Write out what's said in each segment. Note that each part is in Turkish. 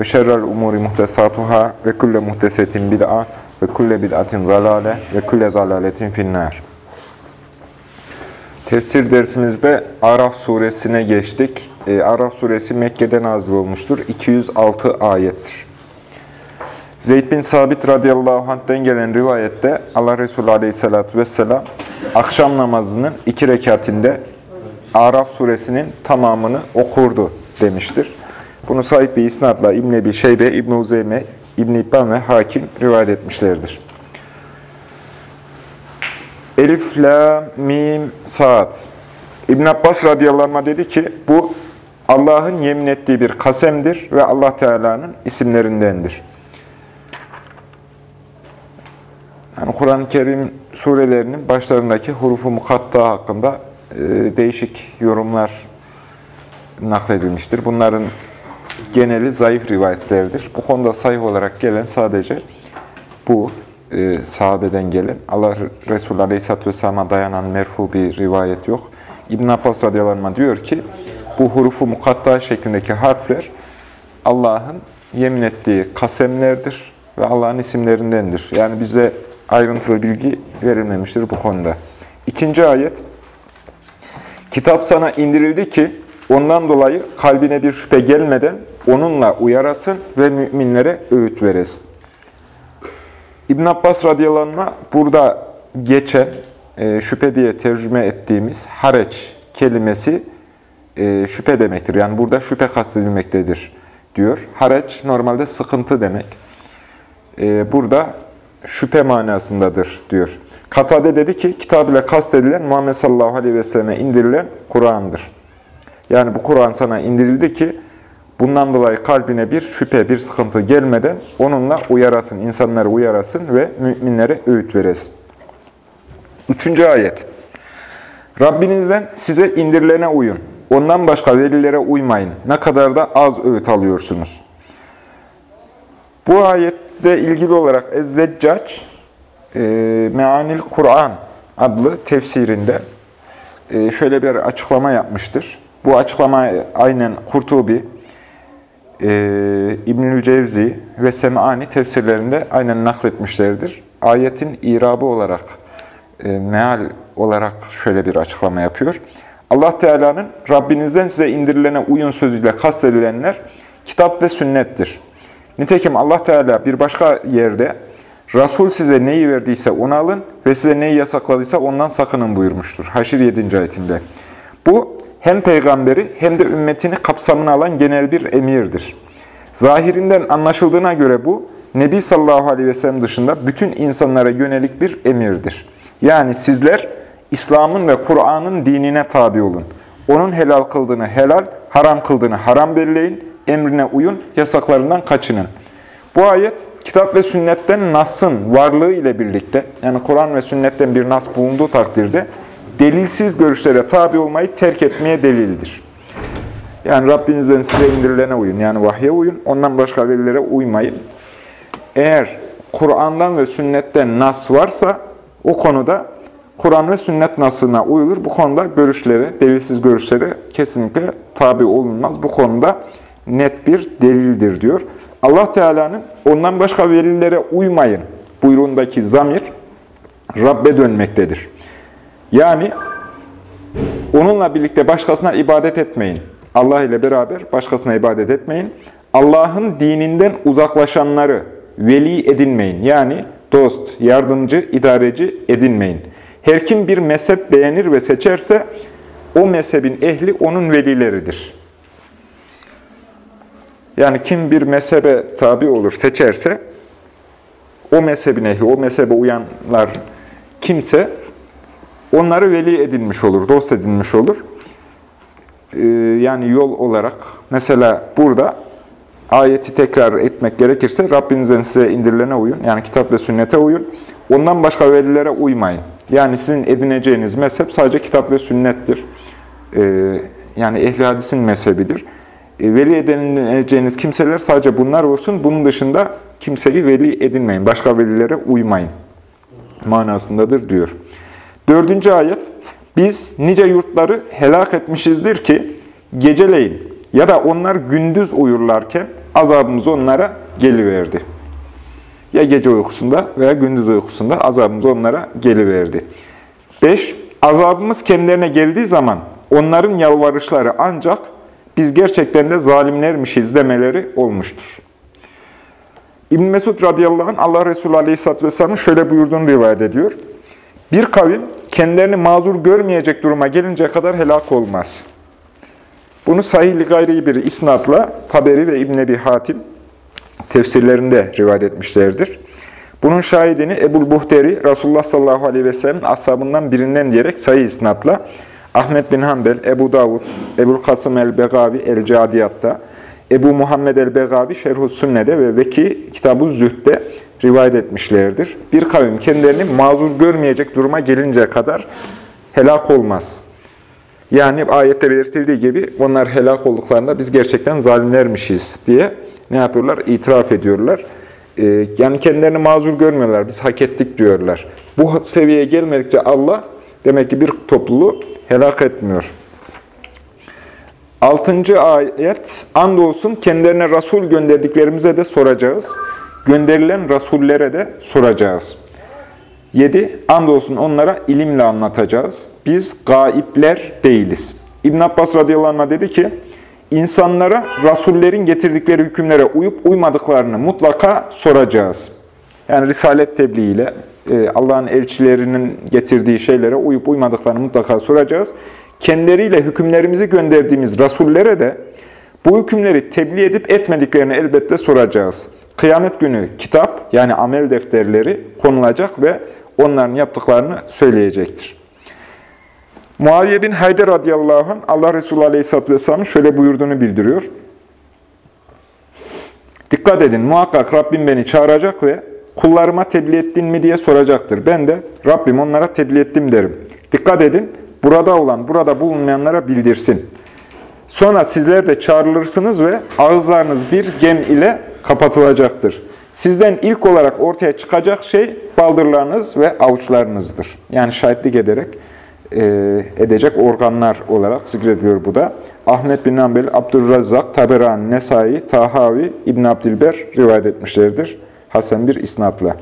ve şerrel umuri muhtesatuhâ ve kulle muhtesetin bid'a ve kulle bid'atin zalale ve kulle zalaletin finnâr. Tefsir dersimizde Araf suresine geçtik. E, Araf suresi Mekke'de nazil olmuştur. 206 ayettir. Zeyd bin Sabit radıyallahu anh'den gelen rivayette Allah Resulü aleyhissalatü vesselam akşam namazının iki rekatinde Araf suresinin tamamını okurdu demiştir. Bunu sahip bir isnatla İbn Ebi Şeybe, İbn Uzeyme, İbn İbban ve Hakim rivayet etmişlerdir. Elif, La, Mim, Saat. İbn Abbas radıyallahu dedi ki, bu Allah'ın yemin ettiği bir kasemdir ve Allah Teala'nın isimlerindendir. Yani Kur'an-ı Kerim surelerinin başlarındaki hurufu mukatta hakkında e, değişik yorumlar nakledilmiştir. Bunların geneli zayıf rivayetlerdir. Bu konuda sayı olarak gelen sadece bu e, sahabeden gelen Allah Resulü Aleyhisselatü Vesselam'a dayanan merfu bir rivayet yok. İbn Abbas radıyallahu anh diyor ki bu hurufu mukatta şeklindeki harfler Allah'ın yemin ettiği kasemlerdir ve Allah'ın isimlerindendir. Yani bize ayrıntılı bilgi verilmemiştir bu konuda. İkinci ayet Kitap sana indirildi ki ondan dolayı kalbine bir şüphe gelmeden onunla uyarasın ve müminlere öğüt veresin. İbn Abbas radıyallahu burada geçen e, şüphe diye tercüme ettiğimiz hareç kelimesi e, şüphe demektir. Yani burada şüphe kastedilmektedir diyor. Hareç normalde sıkıntı demek. E, burada şüphe manasındadır diyor. Katade dedi ki, kitab ile kastedilen Muhammed sallallahu aleyhi ve selleme indirilen Kur'an'dır. Yani bu Kur'an sana indirildi ki, bundan dolayı kalbine bir şüphe, bir sıkıntı gelmeden onunla uyarasın, insanları uyarasın ve müminlere öğüt veresin. Üçüncü ayet. Rabbinizden size indirilene uyun. Ondan başka velilere uymayın. Ne kadar da az öğüt alıyorsunuz. Bu ayette ilgili olarak Ez-Zeccac, e, Meanil Kur'an adlı tefsirinde e, şöyle bir açıklama yapmıştır. Bu açıklama aynen Kurtubi, e, İbnül Cevzi ve Sem'ani tefsirlerinde aynen nakletmişlerdir. Ayetin irabı olarak, e, meal olarak şöyle bir açıklama yapıyor. Allah Teala'nın Rabbinizden size indirilene uyun sözüyle kastedilenler kitap ve sünnettir. Nitekim Allah Teala bir başka yerde Resul size neyi verdiyse onu alın ve size neyi yasakladıysa ondan sakının buyurmuştur. Haşir 7. ayetinde. Bu hem peygamberi hem de ümmetini kapsamına alan genel bir emirdir. Zahirinden anlaşıldığına göre bu, Nebi sallallahu aleyhi ve sellem dışında bütün insanlara yönelik bir emirdir. Yani sizler İslam'ın ve Kur'an'ın dinine tabi olun. Onun helal kıldığını helal, haram kıldığını haram belleyin, emrine uyun, yasaklarından kaçının. Bu ayet kitap ve sünnetten Nas'ın varlığı ile birlikte, yani Kur'an ve sünnetten bir Nas bulunduğu takdirde, delilsiz görüşlere tabi olmayı terk etmeye delildir. Yani Rabbinizden size indirilene uyun, yani vahye uyun, ondan başka velilere uymayın. Eğer Kur'an'dan ve sünnetten Nas varsa, o konuda Kur'an ve sünnet nasına uyulur. Bu konuda görüşlere, delilsiz görüşlere kesinlikle tabi olunmaz. Bu konuda net bir delildir diyor. Allah Teala'nın ondan başka velilere uymayın buyruğundaki zamir Rabbe dönmektedir. Yani onunla birlikte başkasına ibadet etmeyin. Allah ile beraber başkasına ibadet etmeyin. Allah'ın dininden uzaklaşanları veli edinmeyin. Yani dost, yardımcı, idareci edinmeyin. Her kim bir mezhep beğenir ve seçerse o mezhebin ehli onun velileridir. Yani kim bir mezhebe tabi olur, seçerse o mezhebin ehli, o mezhebe uyanlar kimse onları veli edinmiş olur, dost edinmiş olur. Ee, yani yol olarak mesela burada ayeti tekrar etmek gerekirse Rabbinizden size indirilene uyun. Yani kitap ve sünnete uyun. Ondan başka velilere uymayın. Yani sizin edineceğiniz mezhep sadece kitap ve sünnettir. Ee, yani ehli hadisin mezhebidir. E, veli edineceğiniz kimseler sadece bunlar olsun. Bunun dışında kimseyi veli edinmeyin. Başka velilere uymayın. Manasındadır diyor. Dördüncü ayet. Biz nice yurtları helak etmişizdir ki geceleyin ya da onlar gündüz uyurlarken azabımız onlara geliverdi. Ya gece uykusunda veya gündüz uykusunda azabımız onlara geliverdi. 5. Azabımız kendilerine geldiği zaman onların yalvarışları ancak biz gerçekten de zalimlermişiz demeleri olmuştur. İbn Mesud radıyallahu anh Allah Resulü aleyhisselatü vesselamın şöyle buyurduğunu rivayet ediyor. Bir kavim kendilerini mazur görmeyecek duruma gelinceye kadar helak olmaz. Bunu sahih gayri bir isnatla Taberi ve İbn Ebi Hatim tefsirlerinde rivayet etmişlerdir. Bunun şahidini Ebul Buhteri, Resulullah sallallahu aleyhi ve sellem ashabından birinden diyerek sayı isnatla Ahmet bin Hanbel, Ebu Davud, Ebul Kasım el-Begavi el-Cadiyat'ta, Ebu Muhammed el-Begavi Şerhü Sünne'de ve Veki Kitab-ı Zühd'de rivayet etmişlerdir. Bir kavim kendilerini mazur görmeyecek duruma gelinceye kadar helak olmaz. Yani ayette belirtildiği gibi onlar helak olduklarında biz gerçekten zalimlermişiz diye ne yapıyorlar? İtiraf ediyorlar. Ee, yani kendilerini mazur görmüyorlar. Biz hak ettik diyorlar. Bu seviyeye gelmedikçe Allah demek ki bir topluluğu helak etmiyor. Altıncı ayet, andolsun kendilerine Resul gönderdiklerimize de soracağız. Gönderilen Rasullere de soracağız. 7. Andolsun onlara ilimle anlatacağız. Biz gaipler değiliz. İbn Abbas radıyallahu anh dedi ki, insanlara Rasullerin getirdikleri hükümlere uyup uymadıklarını mutlaka soracağız. Yani Risalet tebliğiyle e, Allah'ın elçilerinin getirdiği şeylere uyup uymadıklarını mutlaka soracağız. Kendileriyle hükümlerimizi gönderdiğimiz Rasullere de bu hükümleri tebliğ edip etmediklerini elbette soracağız. Kıyamet günü kitap yani amel defterleri konulacak ve onların yaptıklarını söyleyecektir. Muaviye bin Hayder radıyallahu anh Allah Resulü aleyhisselatü vesselamın şöyle buyurduğunu bildiriyor. Dikkat edin muhakkak Rabbim beni çağıracak ve kullarıma tebliğ ettin mi diye soracaktır. Ben de Rabbim onlara tebliğ ettim derim. Dikkat edin burada olan burada bulunmayanlara bildirsin. Sonra sizler de çağrılırsınız ve ağızlarınız bir gem ile kapatılacaktır. Sizden ilk olarak ortaya çıkacak şey baldırlarınız ve avuçlarınızdır. Yani şahitlik ederek e, edecek organlar olarak zikrediliyor bu da. Ahmet bin Ambel, Abdurrazzak, Taberani, Nesai, Tahavi, İbn Abdilber rivayet etmişlerdir. Hasan bir isnatla.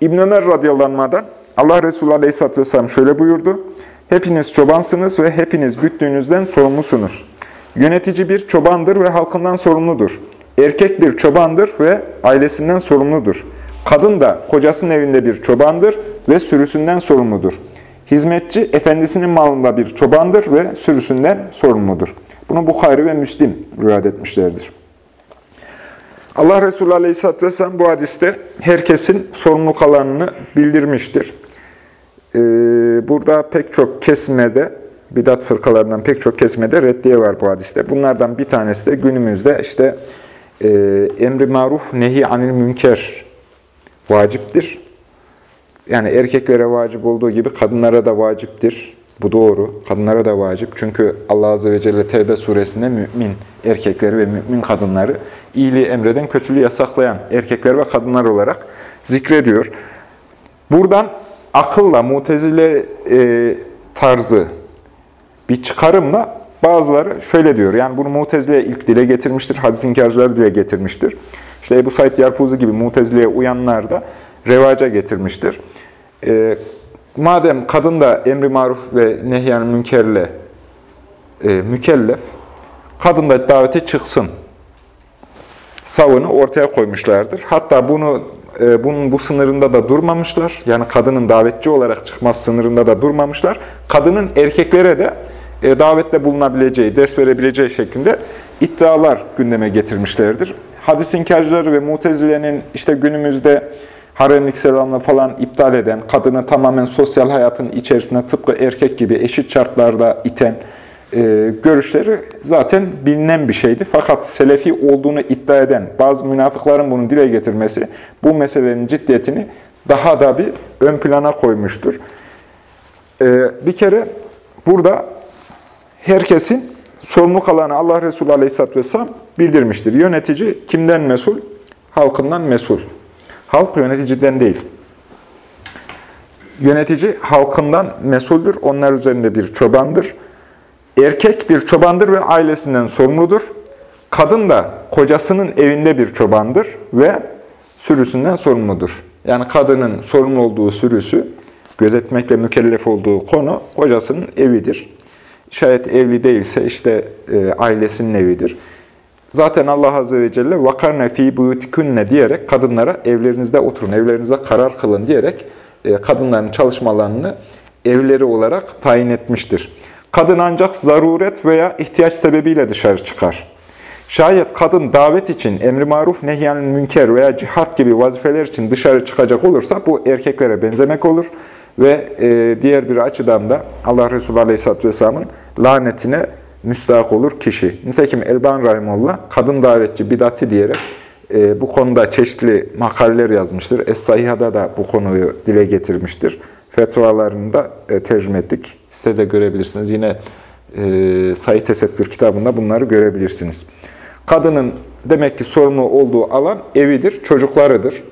İbn Ömer radıyallahu Allah Resulü aleyhisselatü vesselam şöyle buyurdu. Hepiniz çobansınız ve hepiniz güttüğünüzden sorumlusunuz. Yönetici bir çobandır ve halkından sorumludur. Erkek bir çobandır ve ailesinden sorumludur. Kadın da kocasının evinde bir çobandır ve sürüsünden sorumludur. Hizmetçi efendisinin malında bir çobandır ve sürüsünden sorumludur. Bunu Bukhari ve Müslim rivayet etmişlerdir. Allah Resulü Aleyhisselatü Vesselam bu hadiste herkesin sorumluluk alanını bildirmiştir. Ee, burada pek çok kesmede, bidat fırkalarından pek çok kesmede reddiye var bu hadiste. Bunlardan bir tanesi de günümüzde işte e, emri maruf nehi anil münker vaciptir. Yani erkeklere vacip olduğu gibi kadınlara da vaciptir. Bu doğru. Kadınlara da vacip. Çünkü Allah Azze ve Celle Tevbe suresinde mümin erkekleri ve mümin kadınları iyiliği emreden, kötülüğü yasaklayan erkekler ve kadınlar olarak zikrediyor. Buradan akılla, mutezile e, tarzı bir çıkarımla bazıları şöyle diyor. Yani bunu mutezile ilk dile getirmiştir, hadis inkarcıları dile getirmiştir. İşte Ebu Said Yarpuzi gibi mutezileye uyanlar da revaca getirmiştir. E, madem kadın da emri maruf ve nehyan münkerle e, mükellef, kadın da davete çıksın savını ortaya koymuşlardır. Hatta bunu e, bunun bu sınırında da durmamışlar. Yani kadının davetçi olarak çıkması sınırında da durmamışlar. Kadının erkeklere de e, davette bulunabileceği, ders verebileceği şeklinde iddialar gündeme getirmişlerdir. Hadis inkarcıları ve mutezilenin işte günümüzde haremlik selamla falan iptal eden, kadını tamamen sosyal hayatın içerisine tıpkı erkek gibi eşit şartlarda iten e, görüşleri zaten bilinen bir şeydi. Fakat Selefi olduğunu iddia eden bazı münafıkların bunu dile getirmesi bu meselenin ciddiyetini daha da bir ön plana koymuştur. E, bir kere burada herkesin sorumluluk alanı Allah Resulü Aleyhisselatü Vesselam bildirmiştir. Yönetici kimden mesul? Halkından mesul. Halk yöneticiden değil. Yönetici halkından mesuldür. Onlar üzerinde bir çobandır. Erkek bir çobandır ve ailesinden sorumludur. Kadın da kocasının evinde bir çobandır ve sürüsünden sorumludur. Yani kadının sorumlu olduğu sürüsü, gözetmekle mükellef olduğu konu kocasının evidir. Şayet evli değilse işte e, ailesinin evidir. Zaten Allah Azze ve Celle vakarne fi buyutikunne diyerek kadınlara evlerinizde oturun, evlerinizde karar kılın diyerek e, kadınların çalışmalarını evleri olarak tayin etmiştir. Kadın ancak zaruret veya ihtiyaç sebebiyle dışarı çıkar. Şayet kadın davet için emri maruf nehyanın münker veya cihat gibi vazifeler için dışarı çıkacak olursa bu erkeklere benzemek olur. Ve e, diğer bir açıdan da Allah Resulü Aleyhisselatü Vesselam'ın lanetine müstahak olur kişi. Nitekim Elban Rahimullah kadın davetçi bidati diyerek e, bu konuda çeşitli makaleler yazmıştır. Es-Sahiha'da da bu konuyu dile getirmiştir. Fetvalarını da e, tercüme ettik. Sitede görebilirsiniz. Yine e, Sayı Tesettür kitabında bunları görebilirsiniz. Kadının demek ki sorumlu olduğu alan evidir, çocuklarıdır.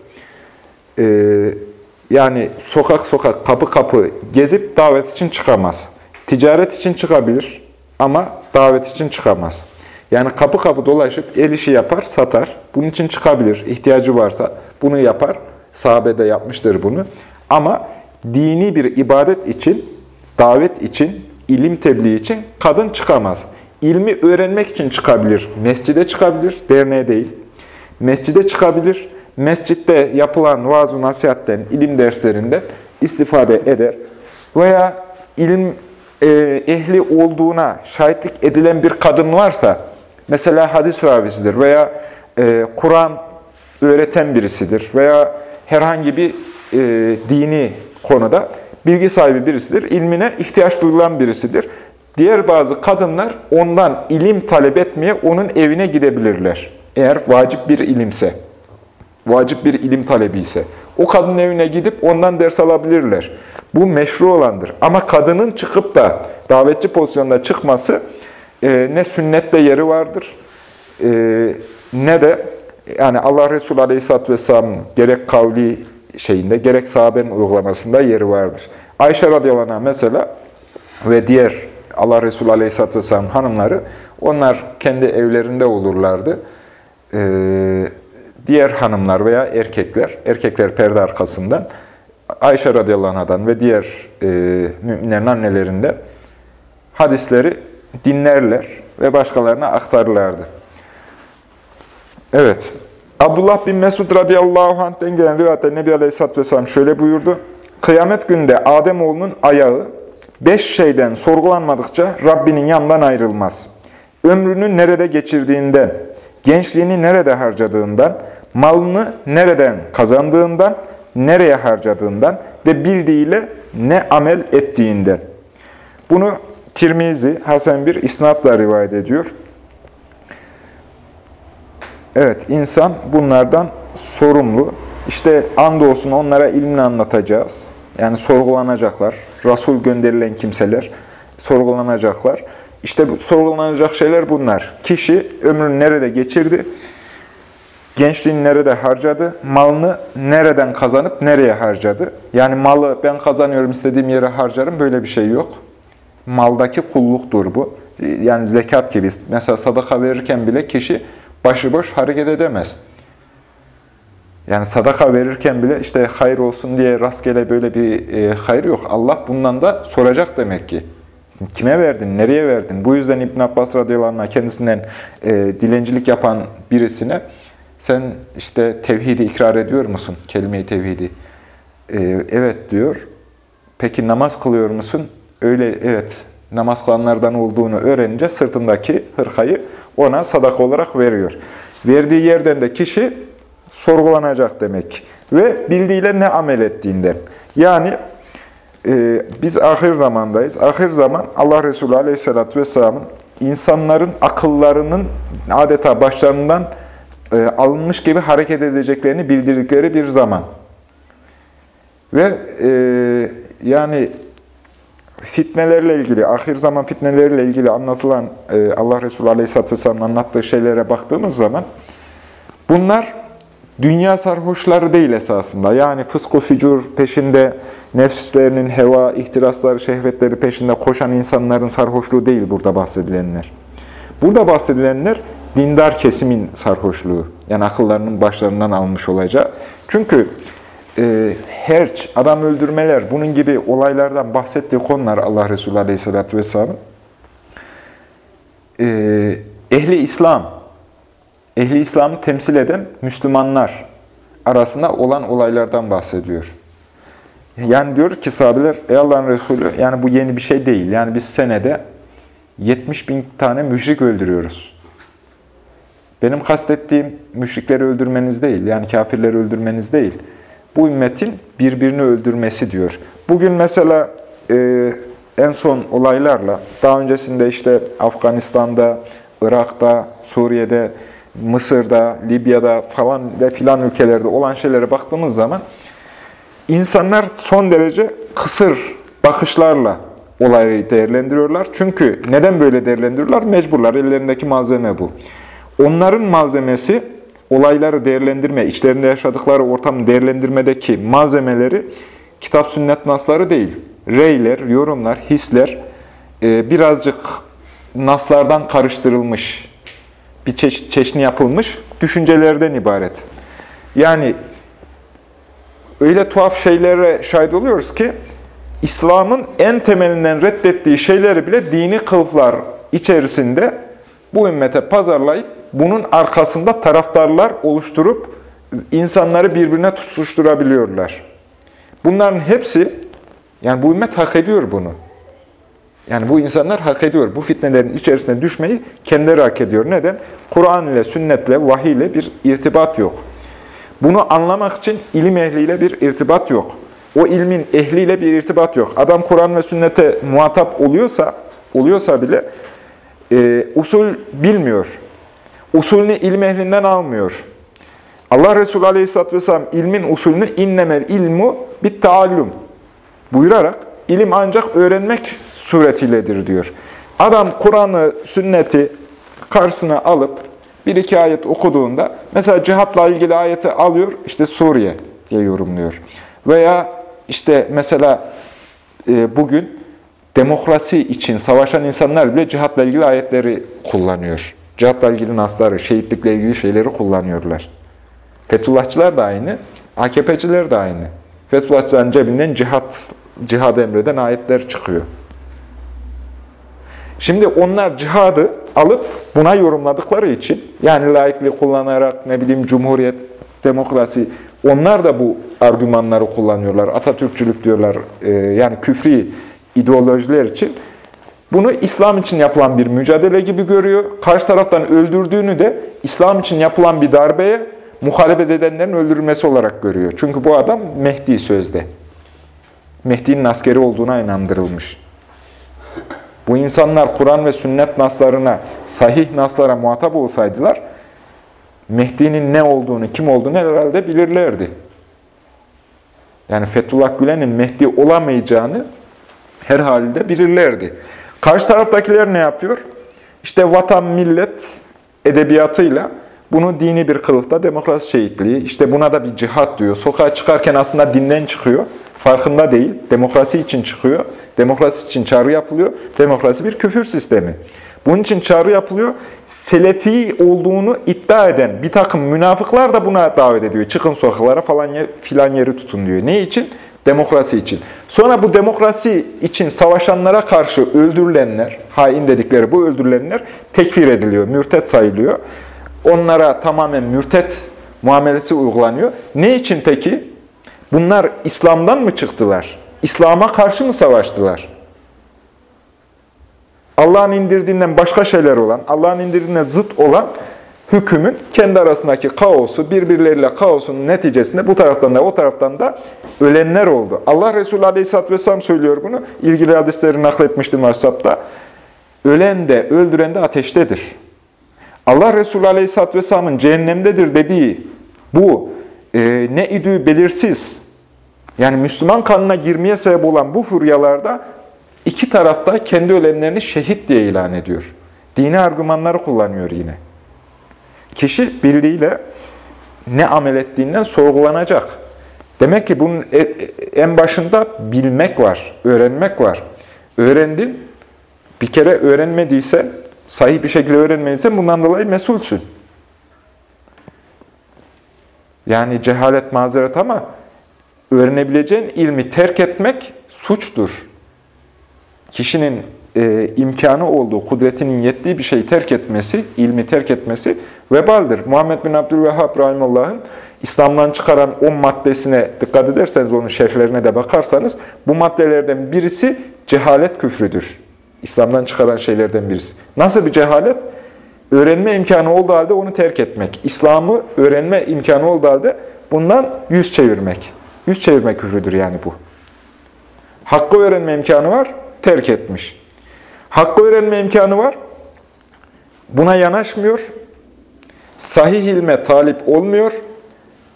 E, yani sokak sokak, kapı kapı gezip davet için çıkamaz. Ticaret için çıkabilir ama davet için çıkamaz. Yani kapı kapı dolaşıp el işi yapar, satar. Bunun için çıkabilir. İhtiyacı varsa bunu yapar. Sahabe yapmıştır bunu. Ama dini bir ibadet için, davet için, ilim tebliği için kadın çıkamaz. İlmi öğrenmek için çıkabilir. Mescide çıkabilir, derneğe değil. Mescide çıkabilir. Mescitte yapılan vaaz-ı nasihatten, ilim derslerinde istifade eder. Veya ilim e, ehli olduğuna şahitlik edilen bir kadın varsa, mesela hadis ravisidir veya e, Kur'an öğreten birisidir veya herhangi bir e, dini konuda bilgi sahibi birisidir, ilmine ihtiyaç duyulan birisidir. Diğer bazı kadınlar ondan ilim talep etmeye onun evine gidebilirler. Eğer vacip bir ilimse, vacip bir ilim talebi ise. O kadının evine gidip ondan ders alabilirler. Bu meşru olandır. Ama kadının çıkıp da davetçi pozisyonda çıkması e, ne sünnetle yeri vardır, e, ne de yani Allah Resulü Aleyhisselatü Vesselam gerek kavli şeyinde, gerek sahabenin uygulamasında yeri vardır. Ayşe radıyallahu mesela ve diğer Allah Resulü Aleyhisselatü Vesselam hanımları, onlar kendi evlerinde olurlardı. Ee, diğer hanımlar veya erkekler, erkekler perde arkasından, Ayşe radıyallahu anh'dan ve diğer e, müminlerin annelerinden hadisleri dinlerler ve başkalarına aktarırlardı. Evet, Abdullah bin Mesud radıyallahu anh'ten gelen rivayette Nebi Aleyhisselatü Vesselam şöyle buyurdu. Kıyamet günde Ademoğlunun ayağı beş şeyden sorgulanmadıkça Rabbinin yanından ayrılmaz. Ömrünü nerede geçirdiğinden, gençliğini nerede harcadığından, malını nereden kazandığından, nereye harcadığından ve bildiğiyle ne amel ettiğinden. Bunu Tirmizi, Hasan bir isnatla rivayet ediyor. Evet, insan bunlardan sorumlu. İşte andolsun onlara ilmini anlatacağız. Yani sorgulanacaklar. Rasul gönderilen kimseler sorgulanacaklar. İşte bu, sorgulanacak şeyler bunlar. Kişi ömrünü nerede geçirdi? Gençliğini nerede harcadı? Malını nereden kazanıp nereye harcadı? Yani malı ben kazanıyorum istediğim yere harcarım böyle bir şey yok. Maldaki kulluktur bu. Yani zekat gibi. Mesela sadaka verirken bile kişi başıboş hareket edemez. Yani sadaka verirken bile işte hayır olsun diye rastgele böyle bir e, hayır yok. Allah bundan da soracak demek ki. Kime verdin, nereye verdin? Bu yüzden İbn Abbas radıyallahu anh kendisinden e, dilencilik yapan birisine sen işte tevhidi ikrar ediyor musun? Kelime-i tevhidi. E, evet diyor. Peki namaz kılıyor musun? Öyle evet namaz kılanlardan olduğunu öğrenince sırtındaki hırkayı ona sadaka olarak veriyor. Verdiği yerden de kişi sorgulanacak demek. Ve bildiğiyle ne amel ettiğinden. Yani e, biz ahir zamandayız. Ahir zaman Allah Resulü Aleyhisselatü Vesselam'ın insanların akıllarının adeta başlarından e, alınmış gibi hareket edeceklerini bildirdikleri bir zaman. Ve e, yani fitnelerle ilgili, ahir zaman fitneleriyle ilgili anlatılan e, Allah Resulü Aleyhisselatü Vesselam'ın anlattığı şeylere baktığımız zaman bunlar dünya sarhoşları değil esasında. Yani fısk fücur peşinde, nefslerinin heva, ihtirasları, şehvetleri peşinde koşan insanların sarhoşluğu değil burada bahsedilenler. Burada bahsedilenler dindar kesimin sarhoşluğu. Yani akıllarının başlarından almış olacağı. Çünkü e, herç, adam öldürmeler, bunun gibi olaylardan bahsettiği konular Allah Resulü Aleyhisselatü Vesselam'ın e, ehli İslam, ehli İslam'ı temsil eden Müslümanlar arasında olan olaylardan bahsediyor. Yani diyor ki sahabeler, ey Allah'ın Resulü, yani bu yeni bir şey değil. Yani biz senede 70 bin tane müşrik öldürüyoruz. Benim kastettiğim müşrikleri öldürmeniz değil, yani kafirleri öldürmeniz değil. Bu ümmetin birbirini öldürmesi diyor. Bugün mesela e, en son olaylarla, daha öncesinde işte Afganistan'da, Irak'ta, Suriye'de, Mısır'da, Libya'da falan ve filan ülkelerde olan şeylere baktığımız zaman insanlar son derece kısır bakışlarla olayı değerlendiriyorlar. Çünkü neden böyle değerlendiriyorlar? Mecburlar. Ellerindeki malzeme bu. Onların malzemesi olayları değerlendirme, içlerinde yaşadıkları ortamı değerlendirmedeki malzemeleri kitap sünnet nasları değil. Reyler, yorumlar, hisler e, birazcık naslardan karıştırılmış, bir çeşit çeşni yapılmış düşüncelerden ibaret. Yani öyle tuhaf şeylere şahit oluyoruz ki İslam'ın en temelinden reddettiği şeyleri bile dini kılıflar içerisinde bu ümmete pazarlayıp bunun arkasında taraftarlar oluşturup insanları birbirine tutuşturabiliyorlar. Bunların hepsi, yani bu ümmet hak ediyor bunu. Yani bu insanlar hak ediyor. Bu fitnelerin içerisine düşmeyi kendileri hak ediyor. Neden? Kur'an ile, sünnetle, vahiy ile bir irtibat yok. Bunu anlamak için ilim ehliyle bir irtibat yok. O ilmin ehliyle bir irtibat yok. Adam Kur'an ve sünnete muhatap oluyorsa, oluyorsa bile e, usul bilmiyor. Usulünü ilim ehlinden almıyor. Allah Resulü Aleyhisselatü Vesselam ilmin usulünü innemel ilmu bit taallum buyurarak ilim ancak öğrenmek suretiyledir diyor. Adam Kur'an'ı, sünneti karşısına alıp bir iki ayet okuduğunda mesela cihatla ilgili ayeti alıyor işte Suriye diye yorumluyor. Veya işte mesela e, bugün demokrasi için savaşan insanlar bile cihatla ilgili ayetleri kullanıyor. Cihatla ilgili nasları, şehitlikle ilgili şeyleri kullanıyorlar. Fethullahçılar da aynı, AKP'ciler de aynı. Fethullahçıların cebinden cihat, cihad emreden ayetler çıkıyor. Şimdi onlar cihadı alıp buna yorumladıkları için, yani laikliği kullanarak, ne bileyim cumhuriyet, demokrasi, onlar da bu argümanları kullanıyorlar. Atatürkçülük diyorlar, e, yani küfri ideolojiler için. Bunu İslam için yapılan bir mücadele gibi görüyor. Karşı taraftan öldürdüğünü de İslam için yapılan bir darbeye muhalefet edenlerin öldürülmesi olarak görüyor. Çünkü bu adam Mehdi sözde. Mehdi'nin askeri olduğuna inandırılmış. Bu insanlar Kur'an ve sünnet naslarına, sahih naslara muhatap olsaydılar, Mehdi'nin ne olduğunu, kim olduğunu herhalde bilirlerdi. Yani Fethullah Gülen'in Mehdi olamayacağını her halde bilirlerdi. Karşı taraftakiler ne yapıyor? İşte vatan, millet edebiyatıyla bunu dini bir kılıfta demokrasi şehitliği, işte buna da bir cihat diyor. Sokağa çıkarken aslında dinden çıkıyor. Farkında değil. Demokrasi için çıkıyor. Demokrasi için çağrı yapılıyor. Demokrasi bir küfür sistemi. Bunun için çağrı yapılıyor. Selefi olduğunu iddia eden bir takım münafıklar da buna davet ediyor. Çıkın sokaklara falan filan yeri tutun diyor. Ne için? Demokrasi için. Sonra bu demokrasi için savaşanlara karşı öldürülenler, hain dedikleri bu öldürülenler tekfir ediliyor, mürtet sayılıyor. Onlara tamamen mürtet muamelesi uygulanıyor. Ne için peki? Bunlar İslam'dan mı çıktılar? İslam'a karşı mı savaştılar? Allah'ın indirdiğinden başka şeyler olan, Allah'ın indirdiğine zıt olan hükümün kendi arasındaki kaosu, birbirleriyle kaosun neticesinde bu taraftan da o taraftan da ölenler oldu. Allah Resulü Aleyhisselatü Vesselam söylüyor bunu. İlgili hadisleri nakletmiştim WhatsApp'ta. Ölen de öldüren de ateştedir. Allah Resulü Aleyhisselatü Vesselam'ın cehennemdedir dediği bu e, ne idüğü belirsiz, yani Müslüman kanına girmeye sebep olan bu furyalarda iki tarafta kendi ölenlerini şehit diye ilan ediyor. Dini argümanları kullanıyor yine. Kişi bildiğiyle ne amel ettiğinden sorgulanacak. Demek ki bunun e, e, en başında bilmek var, öğrenmek var. Öğrendin, bir kere öğrenmediyse, sahih bir şekilde öğrenmediyse bundan dolayı mesulsün. Yani cehalet mazeret ama öğrenebileceğin ilmi terk etmek suçtur. Kişinin e, imkanı olduğu, kudretinin yettiği bir şeyi terk etmesi, ilmi terk etmesi vebaldir. Muhammed bin Abdülvehhab Rahimullah'ın İslam'dan çıkaran 10 maddesine dikkat ederseniz, onun şerhlerine de bakarsanız, bu maddelerden birisi cehalet küfrüdür. İslam'dan çıkaran şeylerden birisi. Nasıl bir cehalet? Öğrenme imkanı olduğu halde onu terk etmek. İslam'ı öğrenme imkanı olduğu halde bundan yüz çevirmek. Yüz çevirme küfrüdür yani bu. Hakkı öğrenme imkanı var, terk etmiş. Hakkı öğrenme imkanı var, buna yanaşmıyor, sahih ilme talip olmuyor,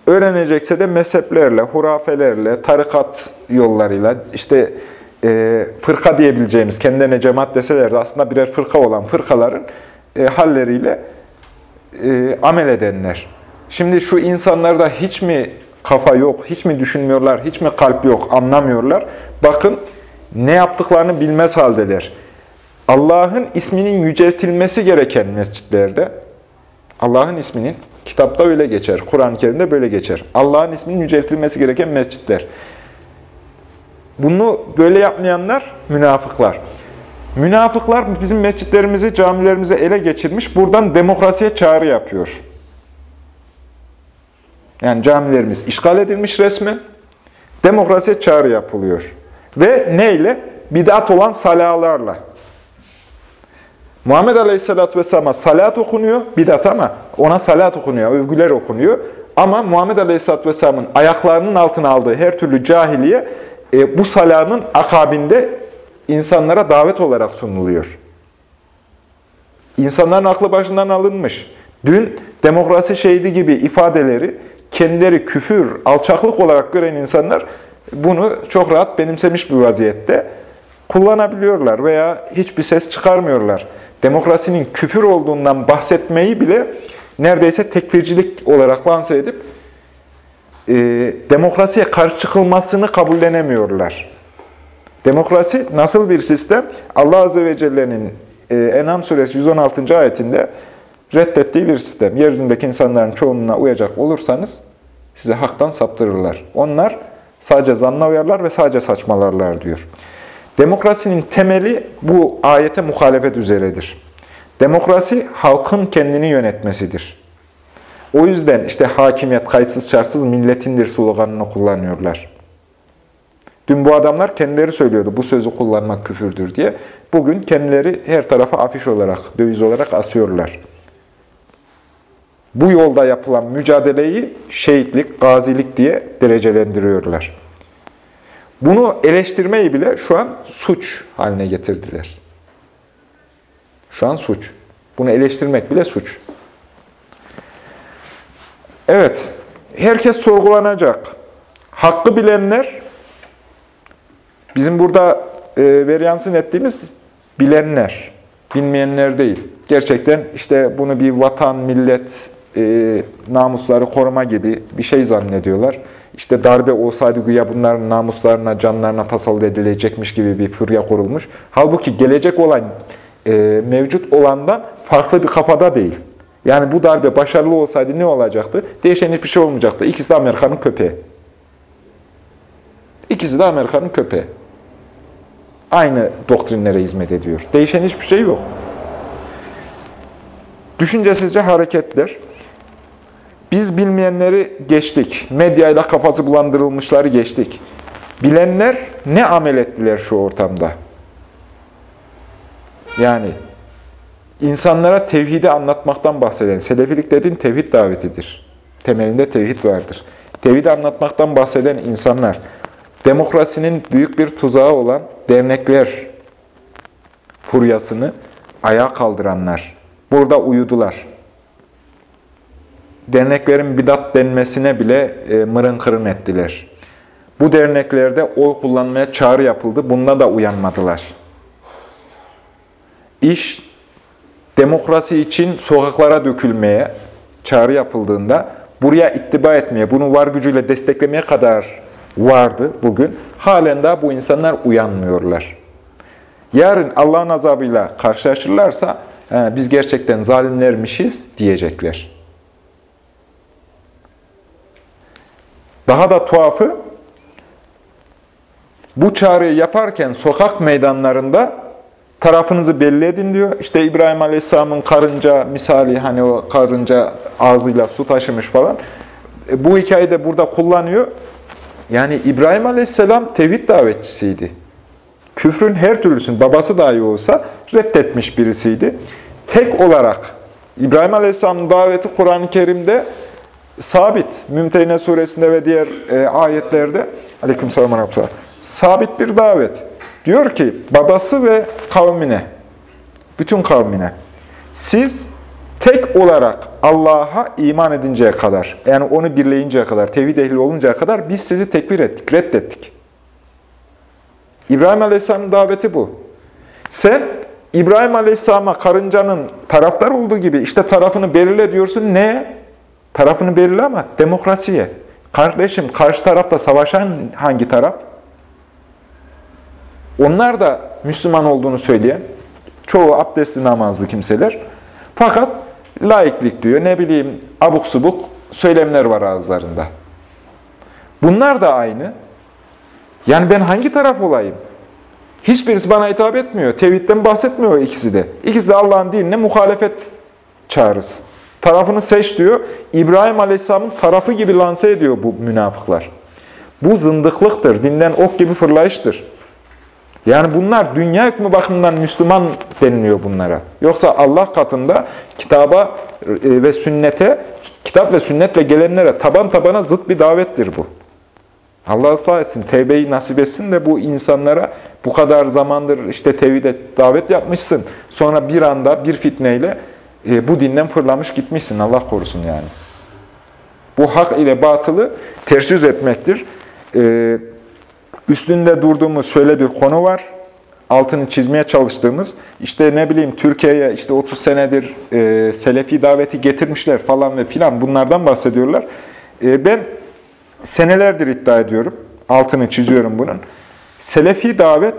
öğrenecekse de mezheplerle, hurafelerle, tarikat yollarıyla, işte e, fırka diyebileceğimiz, kendilerine cemaat deseler de aslında birer fırka olan fırkaların e, halleriyle e, amel edenler. Şimdi şu insanlarda hiç mi kafa yok, hiç mi düşünmüyorlar, hiç mi kalp yok, anlamıyorlar? Bakın ne yaptıklarını bilmez haldeler. Allah'ın isminin yüceltilmesi gereken mescitlerde, Allah'ın isminin, kitapta öyle geçer, Kur'an-ı Kerim'de böyle geçer. Allah'ın isminin yüceltilmesi gereken mescitler. Bunu böyle yapmayanlar münafıklar. Münafıklar bizim mescitlerimizi, camilerimizi ele geçirmiş, buradan demokrasiye çağrı yapıyor. Yani camilerimiz işgal edilmiş resmen, demokrasiye çağrı yapılıyor. Ve neyle? Bidat olan salalarla. Muhammed Aleyhisselatü Vesselam'a salat okunuyor, bidat ama ona salat okunuyor, övgüler okunuyor. Ama Muhammed Aleyhisselatü Vesselam'ın ayaklarının altına aldığı her türlü cahiliye e, bu salanın akabinde insanlara davet olarak sunuluyor. İnsanların aklı başından alınmış. Dün demokrasi şehidi gibi ifadeleri kendileri küfür, alçaklık olarak gören insanlar bunu çok rahat benimsemiş bir vaziyette kullanabiliyorlar veya hiçbir ses çıkarmıyorlar. Demokrasinin küfür olduğundan bahsetmeyi bile neredeyse tekfircilik olarak lanse edip e, demokrasiye karşı çıkılmasını kabullenemiyorlar. Demokrasi nasıl bir sistem? Allah Azze ve Celle'nin e, En'am suresi 116. ayetinde reddettiği bir sistem. Yeryüzündeki insanların çoğunluğuna uyacak olursanız size haktan saptırırlar. Onlar sadece zanna uyarlar ve sadece saçmalarlar diyor. Demokrasinin temeli bu ayete muhalefet üzeredir. Demokrasi halkın kendini yönetmesidir. O yüzden işte hakimiyet kayıtsız şartsız milletindir sloganını kullanıyorlar. Dün bu adamlar kendileri söylüyordu bu sözü kullanmak küfürdür diye. Bugün kendileri her tarafa afiş olarak, döviz olarak asıyorlar. Bu yolda yapılan mücadeleyi şehitlik, gazilik diye derecelendiriyorlar. Bunu eleştirmeyi bile şu an suç haline getirdiler. Şu an suç. Bunu eleştirmek bile suç. Evet, herkes sorgulanacak. Hakkı bilenler, bizim burada e, veryansın ettiğimiz bilenler, bilmeyenler değil. Gerçekten işte bunu bir vatan, millet, e, namusları koruma gibi bir şey zannediyorlar. İşte darbe olsaydı güya bunların namuslarına, canlarına tasallut edilecekmiş gibi bir fırya kurulmuş. Halbuki gelecek olan, e, mevcut olandan farklı bir kafada değil. Yani bu darbe başarılı olsaydı ne olacaktı? Değişen hiçbir şey olmayacaktı. İkisi de Amerika'nın köpeği. İkisi de Amerika'nın köpeği. Aynı doktrinlere hizmet ediyor. Değişen hiçbir şey yok. Düşüncesizce hareketler. Biz bilmeyenleri geçtik. Medyayla kafası bulandırılmışları geçtik. Bilenler ne amel ettiler şu ortamda? Yani insanlara tevhidi anlatmaktan bahseden, Selefilik dediğin tevhid davetidir. Temelinde tevhid vardır. Tevhidi anlatmaktan bahseden insanlar, demokrasinin büyük bir tuzağı olan dernekler furyasını ayağa kaldıranlar, burada uyudular. Derneklerin bidat denmesine bile e, mırın kırın ettiler. Bu derneklerde oy kullanmaya çağrı yapıldı. Bunda da uyanmadılar. İş demokrasi için sokaklara dökülmeye çağrı yapıldığında buraya ittiba etmeye, bunu var gücüyle desteklemeye kadar vardı bugün. Halen daha bu insanlar uyanmıyorlar. Yarın Allah'ın azabıyla karşılaşırlarsa biz gerçekten zalimlermişiz diyecekler. Daha da tuhafı bu çağrıyı yaparken sokak meydanlarında tarafınızı belli edin diyor. İşte İbrahim Aleyhisselam'ın karınca misali hani o karınca ağzıyla su taşımış falan. E, bu hikayeyi de burada kullanıyor. Yani İbrahim Aleyhisselam tevhid davetçisiydi. Küfrün her türlüsünü babası dahi olsa reddetmiş birisiydi. Tek olarak İbrahim Aleyhisselam'ın daveti Kur'an-ı Kerim'de sabit. Mümtehine suresinde ve diğer e, ayetlerde aleyküm selam sabit bir davet. Diyor ki babası ve kavmine, bütün kavmine, siz tek olarak Allah'a iman edinceye kadar, yani onu birleyinceye kadar, tevhid ehli oluncaya kadar biz sizi tekbir ettik, reddettik. İbrahim Aleyhisselam'ın daveti bu. Sen İbrahim Aleyhisselam'a karıncanın taraftar olduğu gibi işte tarafını belirle diyorsun. Ne? Tarafını belirle ama demokrasiye. Kardeşim karşı tarafta savaşan hangi taraf? Onlar da Müslüman olduğunu söyleyen, çoğu abdestli namazlı kimseler. Fakat laiklik diyor, ne bileyim abuk subuk söylemler var ağızlarında. Bunlar da aynı. Yani ben hangi taraf olayım? Hiçbirisi bana hitap etmiyor. Tevhidden bahsetmiyor ikisi de. İkisi de Allah'ın dinine muhalefet çağrısı. Tarafını seç diyor. İbrahim Aleyhisselam'ın tarafı gibi lanse ediyor bu münafıklar. Bu zındıklıktır. Dinden ok gibi fırlayıştır. Yani bunlar dünya hükmü bakımından Müslüman deniliyor bunlara. Yoksa Allah katında kitaba e, ve sünnete, kitap ve sünnetle gelenlere taban tabana zıt bir davettir bu. Allah ıslah etsin, tevbeyi nasip etsin de bu insanlara bu kadar zamandır işte tevhide davet yapmışsın. Sonra bir anda bir fitneyle e, bu dinden fırlamış gitmişsin. Allah korusun yani. Bu hak ile batılı ters yüz etmektir. E, üstünde durduğumuz şöyle bir konu var. Altını çizmeye çalıştığımız, işte ne bileyim Türkiye'ye işte 30 senedir e, Selefi daveti getirmişler falan ve filan bunlardan bahsediyorlar. E, ben senelerdir iddia ediyorum, altını çiziyorum bunun. Selefi davet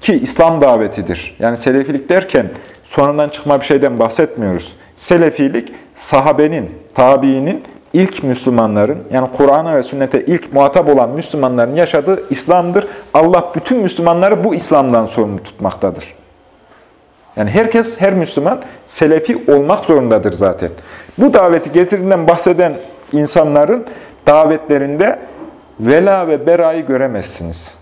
ki İslam davetidir. Yani Selefilik derken sonradan çıkma bir şeyden bahsetmiyoruz. Selefilik sahabenin, tabiinin ilk Müslümanların yani Kur'an'a ve sünnete ilk muhatap olan Müslümanların yaşadığı İslam'dır. Allah bütün Müslümanları bu İslam'dan sorumlu tutmaktadır. Yani herkes, her Müslüman selefi olmak zorundadır zaten. Bu daveti getirdiğinden bahseden insanların davetlerinde vela ve berayı göremezsiniz.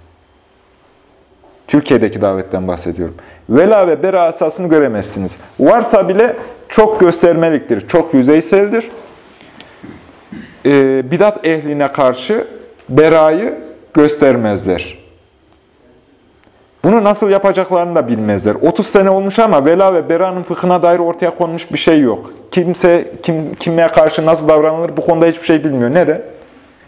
Türkiye'deki davetten bahsediyorum. Vela ve bera asasını göremezsiniz. Varsa bile çok göstermeliktir, çok yüzeyseldir e, bidat ehline karşı berayı göstermezler. Bunu nasıl yapacaklarını da bilmezler. 30 sene olmuş ama vela ve beranın fıkhına dair ortaya konmuş bir şey yok. Kimse kim, kime karşı nasıl davranılır bu konuda hiçbir şey bilmiyor. Neden?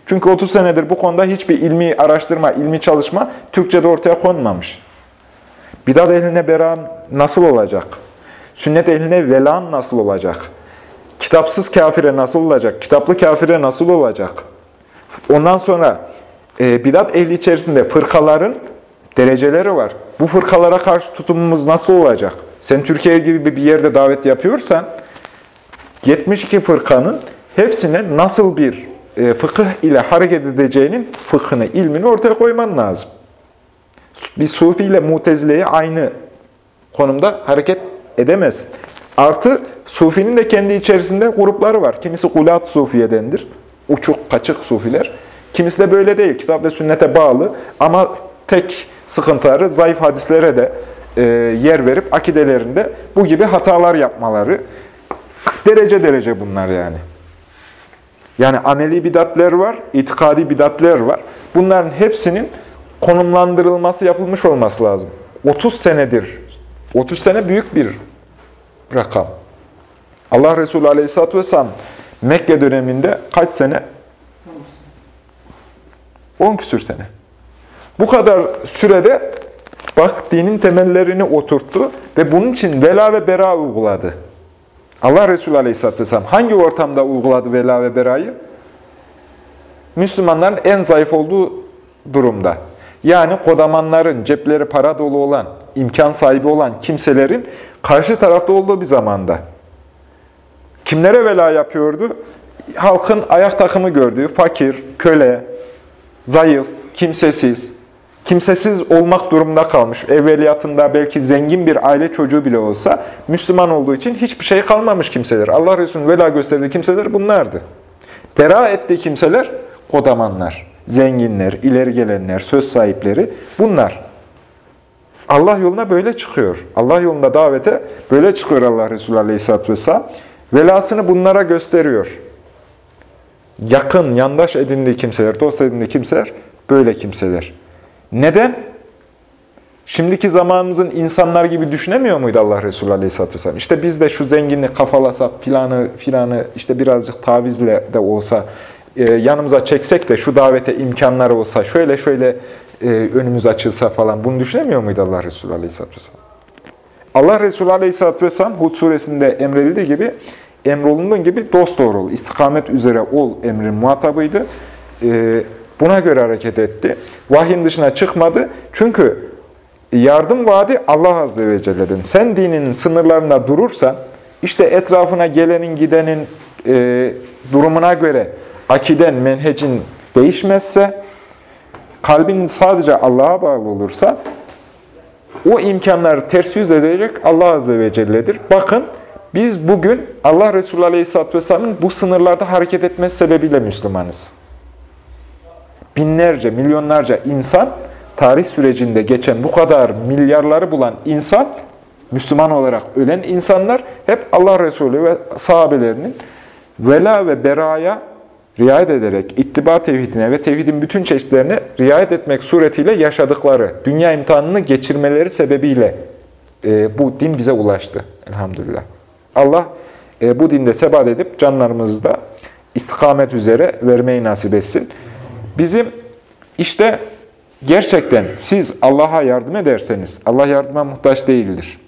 Çünkü 30 senedir bu konuda hiçbir ilmi araştırma, ilmi çalışma Türkçe'de ortaya konmamış. Bidat ehline beran nasıl olacak? Sünnet ehline velan nasıl olacak? Kitapsız kafire nasıl olacak? Kitaplı kafire nasıl olacak? Ondan sonra e, bidat ehli içerisinde fırkaların dereceleri var. Bu fırkalara karşı tutumumuz nasıl olacak? Sen Türkiye gibi bir yerde davet yapıyorsan 72 fırkanın hepsine nasıl bir e, fıkıh ile hareket edeceğinin fıkhını, ilmini ortaya koyman lazım. Bir Sufi ile Mutezile'yi aynı konumda hareket edemezsin. Artı Sufinin de kendi içerisinde grupları var. Kimisi Gulat Sufiye dendir. Uçuk, kaçık Sufiler. Kimisi de böyle değil. Kitap ve sünnete bağlı. Ama tek sıkıntıları zayıf hadislere de e, yer verip akidelerinde bu gibi hatalar yapmaları derece derece bunlar yani. Yani ameli bidatler var, itikadi bidatler var. Bunların hepsinin konumlandırılması yapılmış olması lazım. 30 senedir, 30 sene büyük bir rakam. Allah Resulü Aleyhisselatü Vesselam Mekke döneminde kaç sene? 10 küsür sene. Bu kadar sürede bak dinin temellerini oturttu ve bunun için vela ve bera uyguladı. Allah Resulü Aleyhisselatü Vesselam hangi ortamda uyguladı vela ve berayı? Müslümanların en zayıf olduğu durumda. Yani kodamanların, cepleri para dolu olan, imkan sahibi olan kimselerin karşı tarafta olduğu bir zamanda. Kimlere vela yapıyordu? Halkın ayak takımı gördüğü fakir, köle, zayıf, kimsesiz, kimsesiz olmak durumunda kalmış. Evveliyatında belki zengin bir aile çocuğu bile olsa Müslüman olduğu için hiçbir şey kalmamış kimseler. Allah Resulü'nün vela gösterdiği kimseler bunlardı. Bera ettiği kimseler kodamanlar, zenginler, ileri gelenler, söz sahipleri bunlar. Allah yoluna böyle çıkıyor. Allah yolunda davete böyle çıkıyor Allah Resulü Aleyhisselatü Vesselam. Velasını bunlara gösteriyor. Yakın, yandaş edindiği kimseler, dost edindiği kimseler böyle kimseler. Neden? Şimdiki zamanımızın insanlar gibi düşünemiyor muydu Allah Resulü Aleyhisselatü Vesselam? İşte biz de şu zenginlik kafalasak, filanı filanı işte birazcık tavizle de olsa e, yanımıza çeksek de şu davete imkanları olsa, şöyle şöyle e, önümüz açılsa falan bunu düşünemiyor muydu Allah Resulü Aleyhisselatü Vesselam? Allah Resulü Aleyhisselatü Vesselam Hud suresinde emredildiği gibi emrolunduğun gibi dost doğru ol, istikamet üzere ol emrin muhatabıydı. E, buna göre hareket etti. Vahyin dışına çıkmadı. Çünkü yardım vaadi Allah Azze ve Celle'den. Sen dininin sınırlarında durursan, işte etrafına gelenin gidenin durumuna göre akiden, menhecin değişmezse, kalbin sadece Allah'a bağlı olursa, o imkanları ters yüz edecek Allah Azze ve Celle'dir. Bakın, biz bugün Allah Resulü Aleyhisselatü Vesselam'ın bu sınırlarda hareket etmesi sebebiyle Müslümanız. Binlerce, milyonlarca insan, tarih sürecinde geçen bu kadar milyarları bulan insan, Müslüman olarak ölen insanlar hep Allah Resulü ve sahabelerinin vela ve beraya riayet ederek, ittiba tevhidine ve tevhidin bütün çeşitlerine riayet etmek suretiyle yaşadıkları, dünya imtihanını geçirmeleri sebebiyle e, bu din bize ulaştı. Elhamdülillah. Allah e, bu dinde sebat edip canlarımızı da istikamet üzere vermeyi nasip etsin. Bizim işte gerçekten siz Allah'a yardım ederseniz, Allah yardıma muhtaç değildir.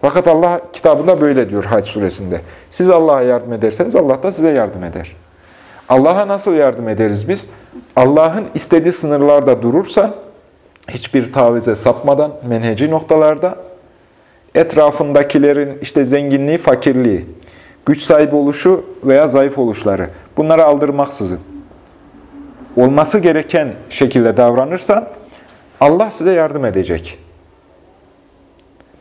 Fakat Allah kitabında böyle diyor Hac suresinde. Siz Allah'a yardım ederseniz Allah da size yardım eder. Allah'a nasıl yardım ederiz biz? Allah'ın istediği sınırlarda durursan, hiçbir tavize sapmadan, menheci noktalarda, etrafındakilerin işte zenginliği, fakirliği, güç sahibi oluşu veya zayıf oluşları, bunları aldırmaksızın, olması gereken şekilde davranırsan, Allah size yardım edecek.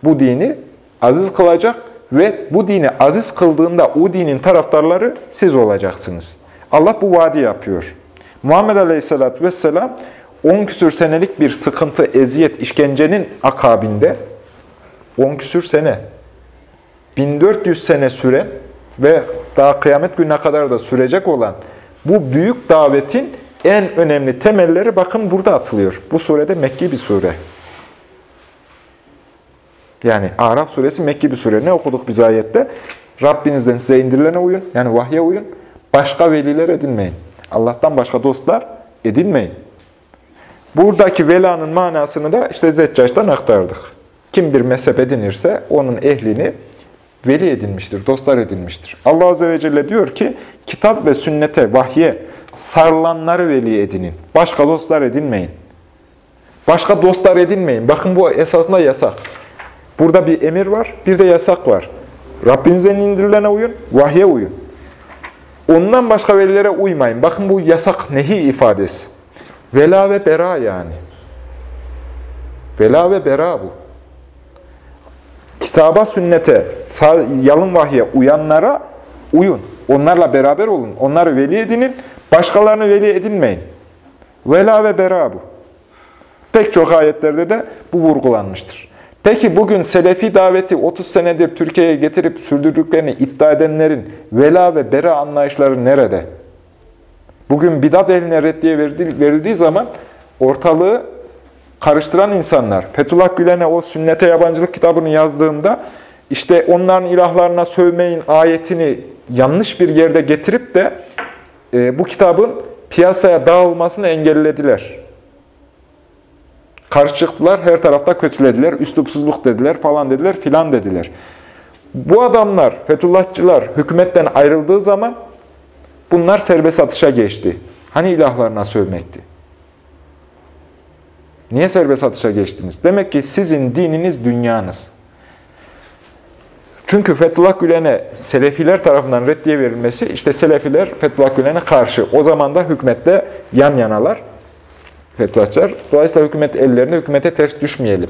Bu dini aziz kılacak ve bu dini aziz kıldığında o dinin taraftarları siz olacaksınız. Allah bu vaadi yapıyor. Muhammed Aleyhisselatü Vesselam 10 küsür senelik bir sıkıntı, eziyet, işkencenin akabinde 10 küsür sene 1400 sene süren ve daha kıyamet gününe kadar da sürecek olan bu büyük davetin en önemli temelleri bakın burada atılıyor. Bu surede Mekki bir sure. Yani Araf suresi Mekki bir sure. Ne okuduk biz ayette? Rabbinizden size indirilene uyun. Yani vahye uyun. Başka veliler edinmeyin. Allah'tan başka dostlar edinmeyin. Buradaki velanın manasını da işte Zeccaç'tan aktardık. Kim bir mezhep edinirse onun ehlini veli edinmiştir, dostlar edinmiştir. Allah Azze ve Celle diyor ki, kitap ve sünnete, vahye sarılanları veli edinin. Başka dostlar edinmeyin. Başka dostlar edinmeyin. Bakın bu esasında yasak. Burada bir emir var, bir de yasak var. Rabbinizden indirilene uyun, vahye uyun. Ondan başka velilere uymayın. Bakın bu yasak nehi ifadesi. Vela ve bera yani. Vela ve bera bu. Kitaba, sünnete, yalın vahye uyanlara uyun. Onlarla beraber olun. Onları veli edinin. Başkalarını veli edinmeyin. Vela ve bera bu. Pek çok ayetlerde de bu vurgulanmıştır. Peki bugün Selefi daveti 30 senedir Türkiye'ye getirip sürdürdüklerini iddia edenlerin vela ve bera anlayışları nerede? Bugün bidat eline reddiye verildiği zaman ortalığı karıştıran insanlar, Fethullah Gülen'e o sünnete yabancılık kitabını yazdığımda işte onların ilahlarına sövmeyin ayetini yanlış bir yerde getirip de e, bu kitabın piyasaya dağılmasını engellediler. Karşı çıktılar, her tarafta kötülediler, üslupsuzluk dediler, falan dediler, filan dediler. Bu adamlar, Fethullahçılar hükümetten ayrıldığı zaman bunlar serbest atışa geçti. Hani ilahlarına sövmekti? Niye serbest atışa geçtiniz? Demek ki sizin dininiz dünyanız. Çünkü Fethullah Gülen'e Selefiler tarafından reddiye verilmesi, işte Selefiler Fethullah Gülen'e karşı. O zaman da hükmette yan yanalar. Fethullahçılar. Dolayısıyla hükümet ellerinde hükümete ters düşmeyelim.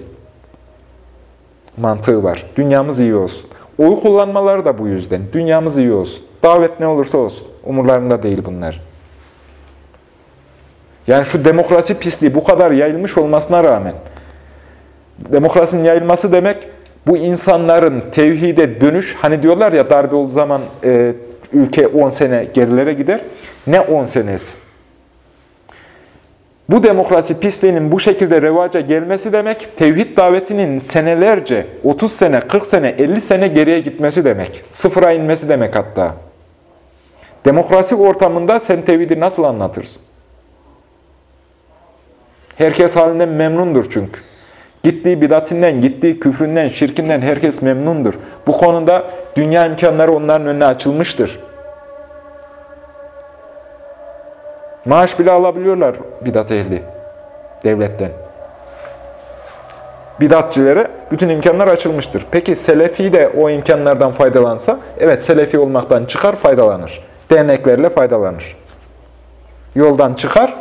Mantığı var. Dünyamız iyi olsun. Oy kullanmaları da bu yüzden. Dünyamız iyi olsun. Davet ne olursa olsun. Umurlarında değil bunlar. Yani şu demokrasi pisliği bu kadar yayılmış olmasına rağmen, demokrasinin yayılması demek, bu insanların tevhide dönüş, hani diyorlar ya darbe olduğu zaman e, ülke 10 sene gerilere gider. Ne 10 senesi? Bu demokrasi pisliğinin bu şekilde revaca gelmesi demek, tevhid davetinin senelerce, 30 sene, 40 sene, 50 sene geriye gitmesi demek. Sıfıra inmesi demek hatta. Demokrasi ortamında sen tevhidi nasıl anlatırsın? Herkes halinden memnundur çünkü. Gittiği bidatinden, gittiği küfründen, şirkinden herkes memnundur. Bu konuda dünya imkanları onların önüne açılmıştır. Maaş bile alabiliyorlar bidat ehli devletten. Bidatçilere bütün imkanlar açılmıştır. Peki Selefi de o imkanlardan faydalansa, evet Selefi olmaktan çıkar, faydalanır. Derneklerle faydalanır. Yoldan çıkar,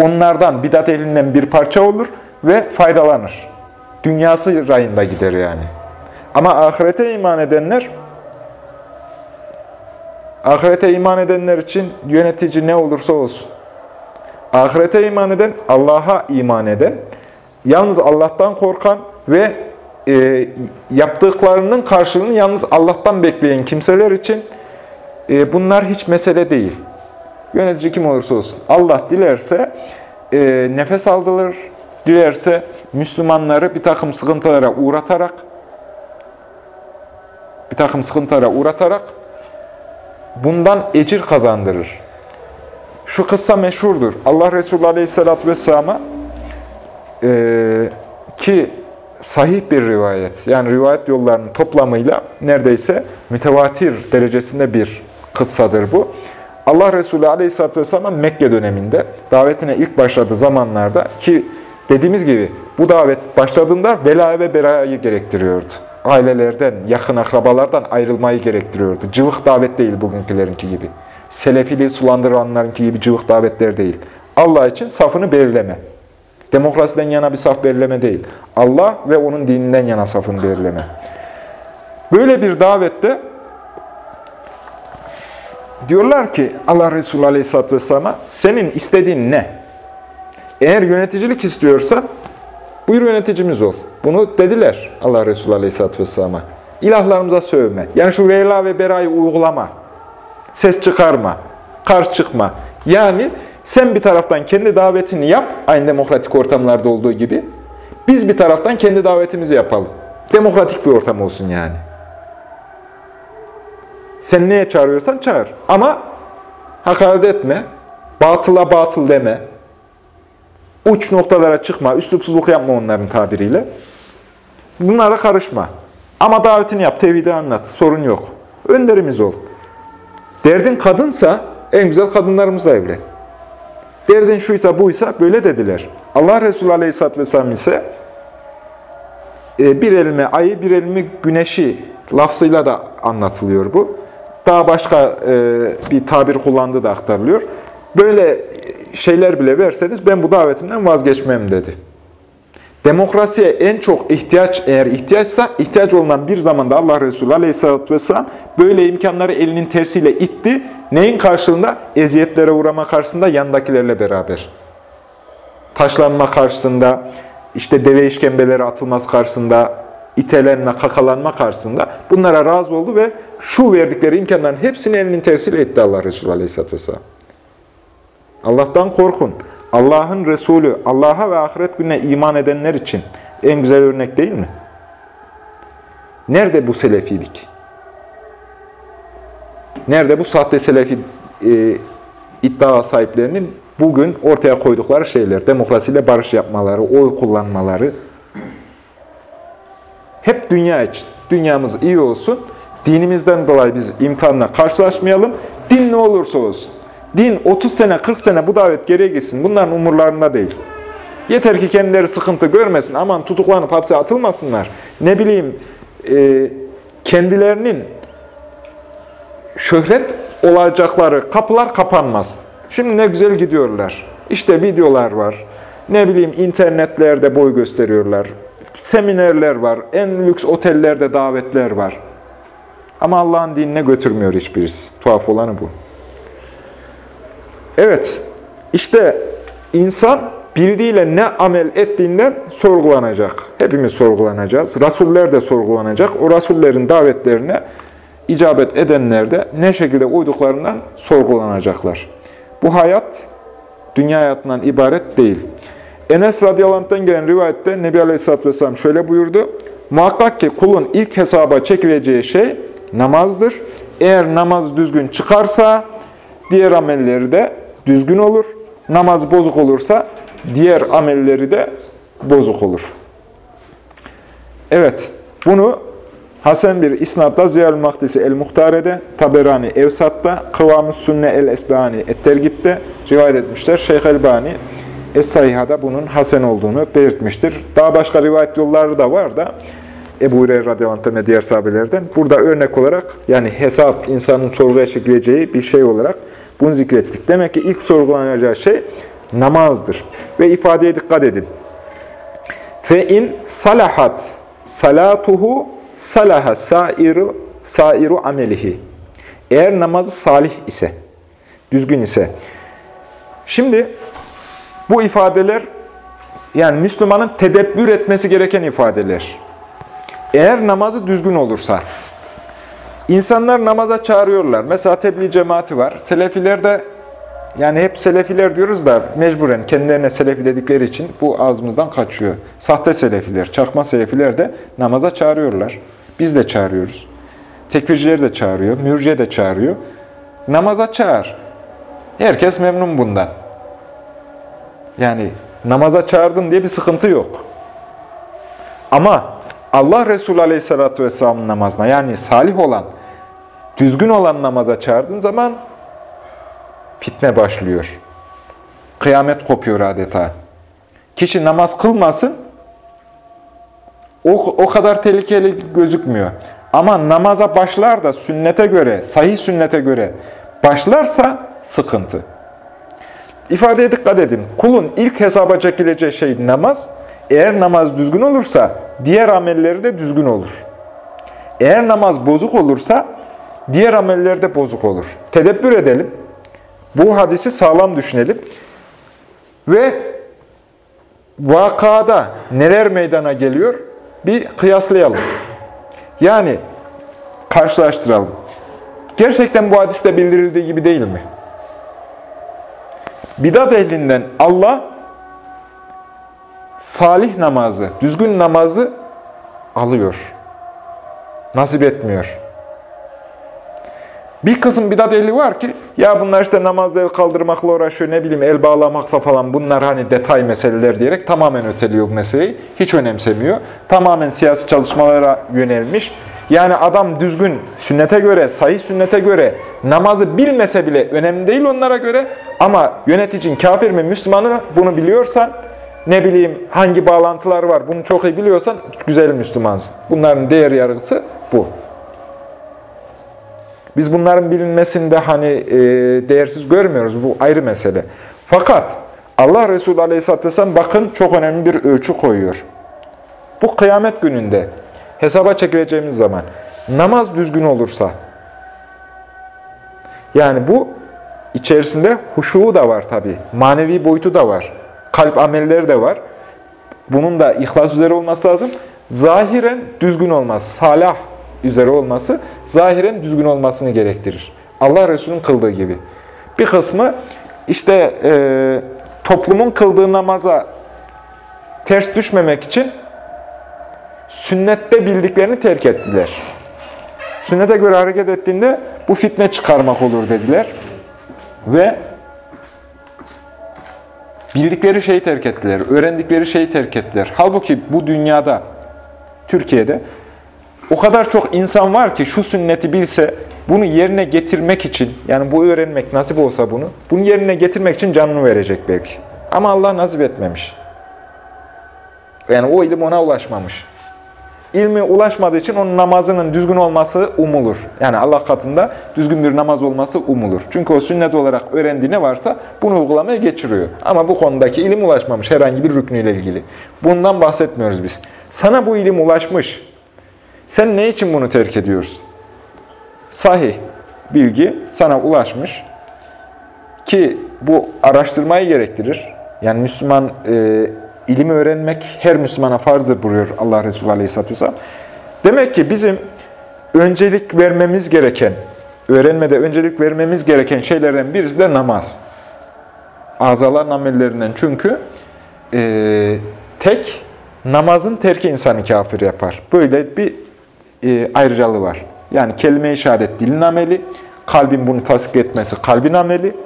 onlardan, bidat elinden bir parça olur ve faydalanır. Dünyası rayında gider yani. Ama ahirete iman edenler, ahirete iman edenler için yönetici ne olursa olsun. Ahirete iman eden, Allah'a iman eden, yalnız Allah'tan korkan ve e, yaptıklarının karşılığını yalnız Allah'tan bekleyen kimseler için e, bunlar hiç mesele değil. Yönetici kim olursa olsun. Allah dilerse e, nefes aldırır, dilerse Müslümanları bir takım sıkıntılara uğratarak bir takım sıkıntılara uğratarak bundan ecir kazandırır. Şu kıssa meşhurdur. Allah Resulü Aleyhisselatü Vesselam'a e, ki sahih bir rivayet, yani rivayet yollarının toplamıyla neredeyse mütevatir derecesinde bir kıssadır bu. Allah Resulü Aleyhisselatü Vesselam Mekke döneminde davetine ilk başladığı zamanlarda ki dediğimiz gibi bu davet başladığında vela ve berayı gerektiriyordu. Ailelerden, yakın akrabalardan ayrılmayı gerektiriyordu. Cıvık davet değil bugünkülerinki gibi. Selefiliği sulandıranlarınki gibi cıvık davetler değil. Allah için safını belirleme. Demokrasiden yana bir saf belirleme değil. Allah ve onun dininden yana safını belirleme. Böyle bir davette Diyorlar ki Allah Resulü Aleyhisselatü Vesselam'a senin istediğin ne? Eğer yöneticilik istiyorsan buyur yöneticimiz ol. Bunu dediler Allah Resulü Aleyhisselatü Vesselam'a. İlahlarımıza sövme. Yani şu vela ve berayı uygulama. Ses çıkarma. Karşı çıkma. Yani sen bir taraftan kendi davetini yap, aynı demokratik ortamlarda olduğu gibi. Biz bir taraftan kendi davetimizi yapalım. Demokratik bir ortam olsun yani. Sen neye çağırıyorsan çağır. Ama hakaret etme, batıla batıl deme, uç noktalara çıkma, üslupsuzluk yapma onların tabiriyle. Bunlara karışma. Ama davetini yap, tevhidi anlat, sorun yok. Önderimiz ol. Derdin kadınsa en güzel kadınlarımızla evlen. Derdin şuysa buysa böyle dediler. Allah Resulü Aleyhisselatü Vesselam ise e, bir elime ayı, bir elime güneşi lafzıyla da anlatılıyor bu. Daha başka e, bir tabir kullandığı da aktarılıyor. Böyle şeyler bile verseniz ben bu davetimden vazgeçmem dedi. Demokrasiye en çok ihtiyaç eğer ihtiyaçsa ihtiyaç olunan bir zamanda Allah Resulü Aleyhisselatü Vesselam böyle imkanları elinin tersiyle itti. Neyin karşılığında? Eziyetlere uğrama karşısında yandakilerle beraber. Taşlanma karşısında, işte deve işkembeleri atılması karşısında, itelenme, kakalanma karşısında bunlara razı oldu ve şu verdikleri imkanların hepsini elinin tersiyle etti Allah Resulü Aleyhisselatü Vesselam. Allah'tan korkun. Allah'ın Resulü, Allah'a ve ahiret gününe iman edenler için en güzel örnek değil mi? Nerede bu selefilik? Nerede bu sahte selefi e, iddia sahiplerinin bugün ortaya koydukları şeyler? Demokrasiyle barış yapmaları, oy kullanmaları. Hep dünya için. Dünyamız iyi olsun. Dinimizden dolayı biz imtihanla karşılaşmayalım. Din ne olursa olsun. Din 30 sene, 40 sene bu davet geriye gitsin. Bunların umurlarında değil. Yeter ki kendileri sıkıntı görmesin. Aman tutuklanıp hapse atılmasınlar. Ne bileyim e, kendilerinin şöhret olacakları kapılar kapanmasın. Şimdi ne güzel gidiyorlar. İşte videolar var. Ne bileyim internetlerde boy gösteriyorlar. Seminerler var. En lüks otellerde davetler var. Ama Allah'ın dinine götürmüyor hiçbirisi. Tuhaf olanı bu. Evet, işte insan bildiğiyle ne amel ettiğinden sorgulanacak. Hepimiz sorgulanacağız. Rasuller de sorgulanacak. O rasullerin davetlerine icabet edenler de ne şekilde uyduklarından sorgulanacaklar. Bu hayat dünya hayatından ibaret değil. Enes radıyallahu gelen rivayette Nebi Aleyhisselatü Vesselam şöyle buyurdu. Muhakkak ki kulun ilk hesaba çekileceği şey namazdır. Eğer namaz düzgün çıkarsa diğer amelleri de düzgün olur. Namaz bozuk olursa diğer amelleri de bozuk olur. Evet, bunu Hasan bir isnatla Ziyal Mahdisi el-Muhtare'de, Taberani Evsat'ta, Kıvam-ı Sünne el-Esbani et-Tergib'de rivayet etmişler. Şeyh Elbani Es-Sayiha'da bunun Hasan olduğunu belirtmiştir. Daha başka rivayet yolları da var da Ebu Hureyre radıyallahu ve diğer sahabelerden. Burada örnek olarak yani hesap insanın sorguya çekileceği bir şey olarak bunu zikrettik. Demek ki ilk sorgulanacağı şey namazdır. Ve ifadeye dikkat edin. Fe in salahat salatuhu salaha sairu sairu amelihi. Eğer namazı salih ise, düzgün ise. Şimdi bu ifadeler yani Müslümanın tedebbür etmesi gereken ifadeler. Eğer namazı düzgün olursa, insanlar namaza çağırıyorlar. Mesela tebliğ cemaati var. Selefiler de yani hep selefiler diyoruz da mecburen kendilerine selefi dedikleri için bu ağzımızdan kaçıyor. Sahte selefiler, çakma selefiler de namaza çağırıyorlar. Biz de çağırıyoruz. Tekfirciler de çağırıyor, mürciye de çağırıyor. Namaza çağır. Herkes memnun bundan. Yani namaza çağırdın diye bir sıkıntı yok. Ama Allah Resulü Aleyhisselatü Vesselam'ın namazına yani salih olan, düzgün olan namaza çağırdığın zaman fitne başlıyor. Kıyamet kopuyor adeta. Kişi namaz kılmasın, o, o kadar tehlikeli gözükmüyor. Ama namaza başlar da sünnete göre, sahih sünnete göre başlarsa sıkıntı. İfadeye dikkat edin. Kulun ilk hesaba çekileceği şey namaz. Eğer namaz düzgün olursa diğer amelleri de düzgün olur. Eğer namaz bozuk olursa diğer ameller de bozuk olur. Tedebbür edelim. Bu hadisi sağlam düşünelim. Ve vakada neler meydana geliyor bir kıyaslayalım. Yani karşılaştıralım. Gerçekten bu hadiste bildirildiği gibi değil mi? Bidat ehlinden Allah salih namazı, düzgün namazı alıyor. Nasip etmiyor. Bir kısım bidat ehli var ki, ya bunlar işte namazda el kaldırmakla uğraşıyor, ne bileyim el bağlamakla falan bunlar hani detay meseleler diyerek tamamen öteliyor bu meseleyi. Hiç önemsemiyor. Tamamen siyasi çalışmalara yönelmiş. Yani adam düzgün sünnete göre, sahih sünnete göre namazı bilmese bile önemli değil onlara göre. Ama yöneticin kafir mi, Müslüman mı bunu biliyorsan, ne bileyim hangi bağlantılar var bunu çok iyi biliyorsan güzel Müslümansın. Bunların değer yargısı bu. Biz bunların bilinmesinde hani e, değersiz görmüyoruz. Bu ayrı mesele. Fakat Allah Resulü Aleyhisselatü Vesselam bakın çok önemli bir ölçü koyuyor. Bu kıyamet gününde hesaba çekileceğimiz zaman namaz düzgün olursa yani bu içerisinde huşu da var tabi. Manevi boyutu da var. Kalp amelleri de var. bunun da ihlas üzere olması lazım. Zahiren düzgün olması, salah üzere olması, zahiren düzgün olmasını gerektirir. Allah Resulü'nün kıldığı gibi. Bir kısmı işte e, toplumun kıldığı namaza ters düşmemek için sünnette bildiklerini terk ettiler. Sünnete göre hareket ettiğinde bu fitne çıkarmak olur dediler. Ve bildikleri şeyi terk ettiler, öğrendikleri şeyi terk ettiler. Halbuki bu dünyada, Türkiye'de o kadar çok insan var ki şu sünneti bilse bunu yerine getirmek için, yani bu öğrenmek nasip olsa bunu, bunu yerine getirmek için canını verecek belki. Ama Allah nasip etmemiş. Yani o ilim ona ulaşmamış. İlmi ulaşmadığı için onun namazının düzgün olması umulur. Yani Allah katında düzgün bir namaz olması umulur. Çünkü o sünnet olarak öğrendiği ne varsa bunu uygulamaya geçiriyor. Ama bu konudaki ilim ulaşmamış herhangi bir rüknüyle ilgili. Bundan bahsetmiyoruz biz. Sana bu ilim ulaşmış. Sen ne için bunu terk ediyorsun? Sahih bilgi sana ulaşmış ki bu araştırmayı gerektirir. Yani Müslüman e, ilimi öğrenmek her Müslümana farzdır buyuruyor Allah Resulü Aleyhisselatü Vesselam. Demek ki bizim öncelik vermemiz gereken, öğrenmede öncelik vermemiz gereken şeylerden birisi de namaz. Azaların amellerinden çünkü e, tek namazın terki insanı kafir yapar. Böyle bir e, ayrıcalığı var. Yani kelime-i şehadet dilin ameli, kalbin bunu tasdik etmesi kalbin ameli.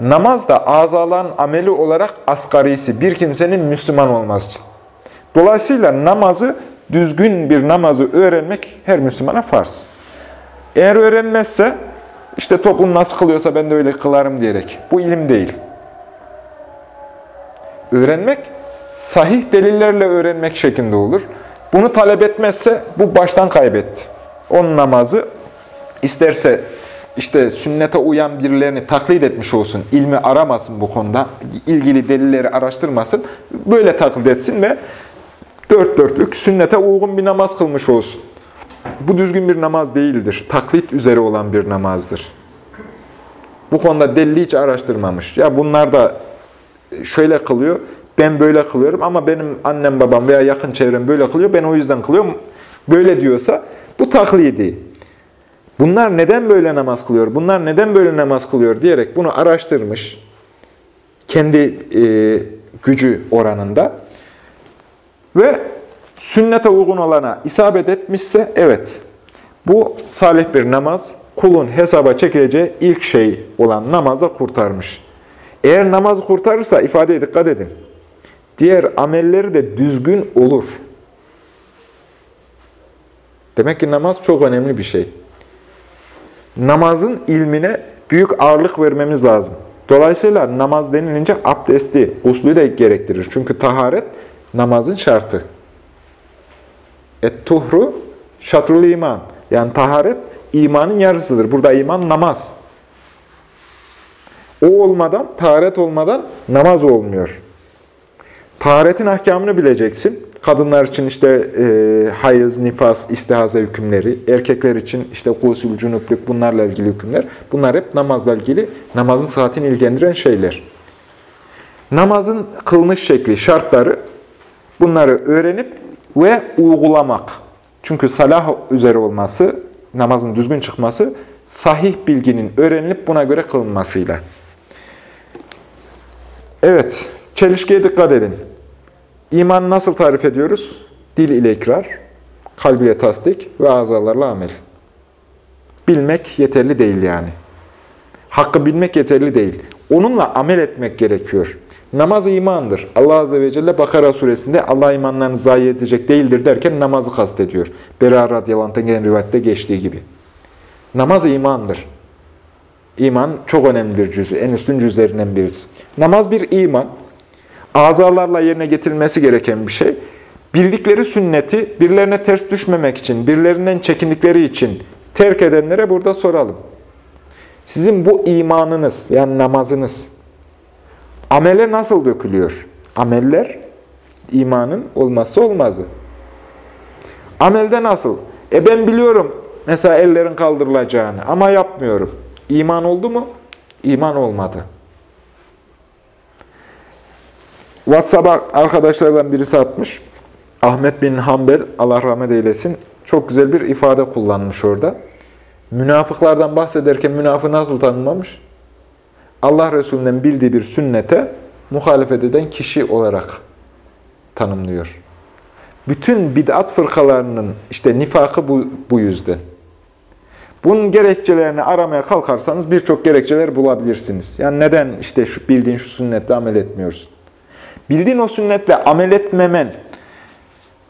Namaz da azalan ameli olarak asgarisi bir kimsenin Müslüman olması için. Dolayısıyla namazı, düzgün bir namazı öğrenmek her Müslümana farz. Eğer öğrenmezse, işte toplum nasıl kılıyorsa ben de öyle kılarım diyerek. Bu ilim değil. Öğrenmek, sahih delillerle öğrenmek şeklinde olur. Bunu talep etmezse bu baştan kaybetti. Onun namazı isterse işte sünnete uyan birilerini taklit etmiş olsun, ilmi aramasın bu konuda, ilgili delilleri araştırmasın, böyle taklit etsin ve dört dörtlük sünnete uygun bir namaz kılmış olsun. Bu düzgün bir namaz değildir. Taklit üzere olan bir namazdır. Bu konuda delili hiç araştırmamış. Ya bunlar da şöyle kılıyor, ben böyle kılıyorum ama benim annem babam veya yakın çevrem böyle kılıyor, ben o yüzden kılıyorum. Böyle diyorsa bu taklidi. Bunlar neden böyle namaz kılıyor, bunlar neden böyle namaz kılıyor diyerek bunu araştırmış. Kendi e, gücü oranında. Ve sünnete uygun olana isabet etmişse evet bu salih bir namaz kulun hesaba çekileceği ilk şey olan namazda kurtarmış. Eğer namazı kurtarırsa ifadeye dikkat edin. Diğer amelleri de düzgün olur. Demek ki namaz çok önemli bir şey. Namazın ilmine büyük ağırlık vermemiz lazım. Dolayısıyla namaz denilince abdesti, uslü de gerektirir. Çünkü taharet namazın şartı. Et-tuhru şatrul iman. Yani taharet imanın yarısıdır. Burada iman namaz. O olmadan, taharet olmadan namaz olmuyor. Taharetin ahkamını bileceksin. Kadınlar için işte e, hayız, nifas, istihaze hükümleri, erkekler için işte gusül, cunupluk bunlarla ilgili hükümler. Bunlar hep namazla ilgili, namazın saatini ilgilendiren şeyler. Namazın kılınış şekli, şartları bunları öğrenip ve uygulamak. Çünkü salah üzere olması, namazın düzgün çıkması, sahih bilginin öğrenilip buna göre kılınmasıyla. Evet, çelişkiye dikkat edin. İmanı nasıl tarif ediyoruz? Dil ile ikrar, kalb ile tasdik ve azalarla amel. Bilmek yeterli değil yani. Hakkı bilmek yeterli değil. Onunla amel etmek gerekiyor. Namaz imandır. Allah Azze ve Celle Bakara suresinde Allah imanlarını zayi edecek değildir derken namazı kastediyor. Bera radıyallahu anh'tan gelen rivayette geçtiği gibi. Namaz imandır. İman çok önemli bir cüzü. En üstün cüzlerinden birisi. Namaz bir iman azalarla yerine getirilmesi gereken bir şey. Bildikleri sünneti birilerine ters düşmemek için, birilerinden çekindikleri için terk edenlere burada soralım. Sizin bu imanınız, yani namazınız, amele nasıl dökülüyor? Ameller, imanın olmazsa olmazı. Amelde nasıl? E ben biliyorum mesela ellerin kaldırılacağını ama yapmıyorum. İman oldu mu? İman olmadı. WhatsApp'a arkadaşlardan birisi atmış. Ahmet bin Hanbel, Allah rahmet eylesin, çok güzel bir ifade kullanmış orada. Münafıklardan bahsederken münafığı nasıl tanımlamış? Allah Resulü'nden bildiği bir sünnete muhalefet eden kişi olarak tanımlıyor. Bütün bid'at fırkalarının işte nifakı bu, bu yüzden. Bunun gerekçelerini aramaya kalkarsanız birçok gerekçeler bulabilirsiniz. Yani neden işte şu bildiğin şu sünnetle amel etmiyorsun? Bildiğin o sünnetle amel etmemen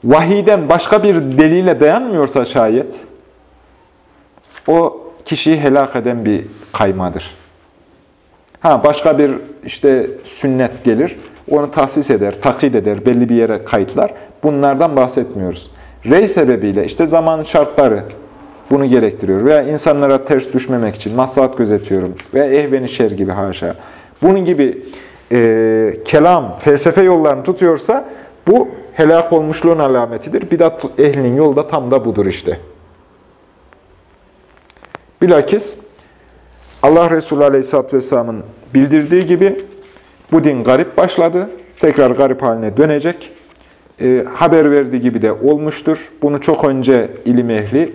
vahiden başka bir delile dayanmıyorsa şayet o kişiyi helak eden bir kaymadır. Ha başka bir işte sünnet gelir, onu tahsis eder, takid eder, belli bir yere kayıtlar. Bunlardan bahsetmiyoruz. Rey sebebiyle işte zaman şartları bunu gerektiriyor. Veya insanlara ters düşmemek için maslahat gözetiyorum. Veya ehveni şer gibi haşa. Bunun gibi e, kelam, felsefe yollarını tutuyorsa bu helak olmuşluğun alametidir. Bidat ehlinin yolu da tam da budur işte. Bilakis Allah Resulü Aleyhisselatü Vesselam'ın bildirdiği gibi bu din garip başladı. Tekrar garip haline dönecek. E, haber verdiği gibi de olmuştur. Bunu çok önce ilim ehli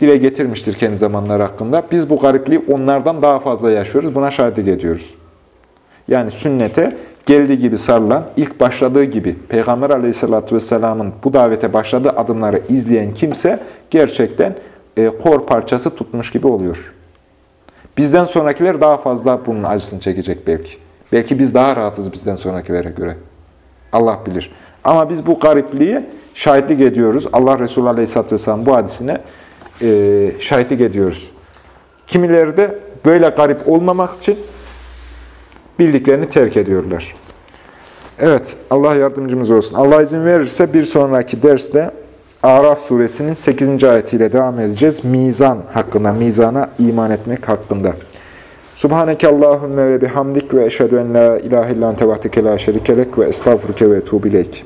dile getirmiştir kendi zamanları hakkında. Biz bu garipliği onlardan daha fazla yaşıyoruz. Buna şahitlik ediyoruz. Yani sünnete geldiği gibi sarılan, ilk başladığı gibi Peygamber Aleyhisselatü Vesselam'ın bu davete başladığı adımları izleyen kimse gerçekten e, kor parçası tutmuş gibi oluyor. Bizden sonrakiler daha fazla bunun acısını çekecek belki. Belki biz daha rahatız bizden sonrakilere göre. Allah bilir. Ama biz bu garipliği şahitlik ediyoruz. Allah Resulü Aleyhisselatü Vesselam bu hadisine e, şahitlik ediyoruz. Kimileri de böyle garip olmamak için bildiklerini terk ediyorlar. Evet, Allah yardımcımız olsun. Allah izin verirse bir sonraki derste Araf suresinin 8. ayetiyle devam edeceğiz. Mizan hakkında, mizana iman etmek hakkında. Subhaneke Allahümme ve bihamdik ve eşhedü en la ilahe illan tevahdike la şerikelek ve estağfurke ve tuğbilek.